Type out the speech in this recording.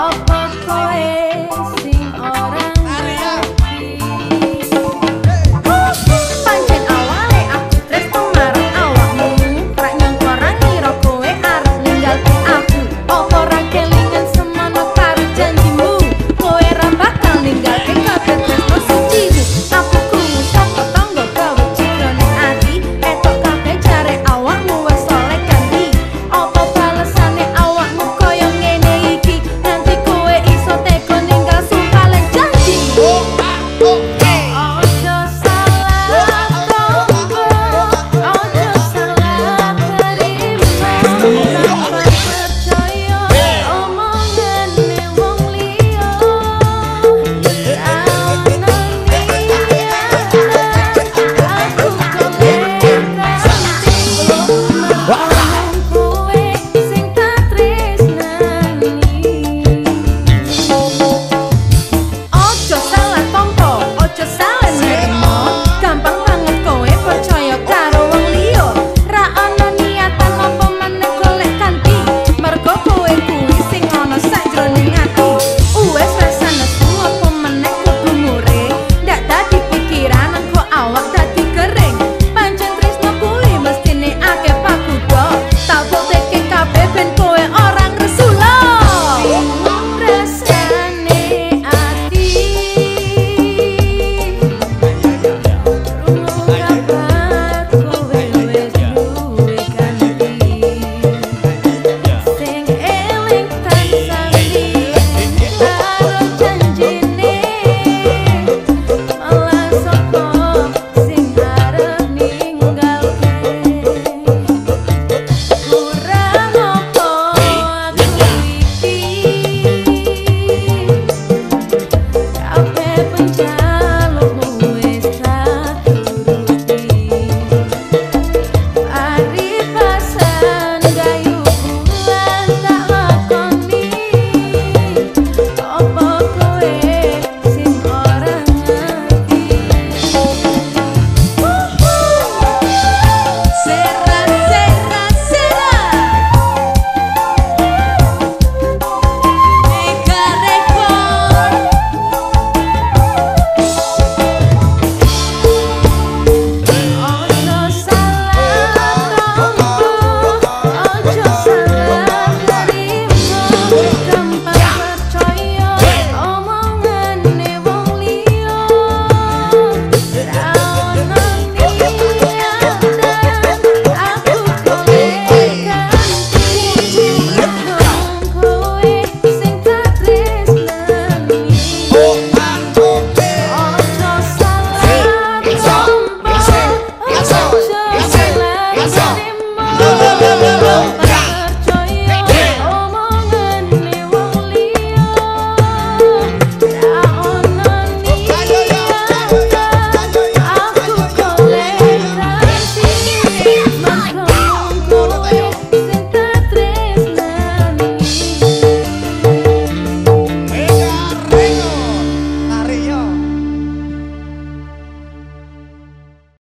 talakoni opo koe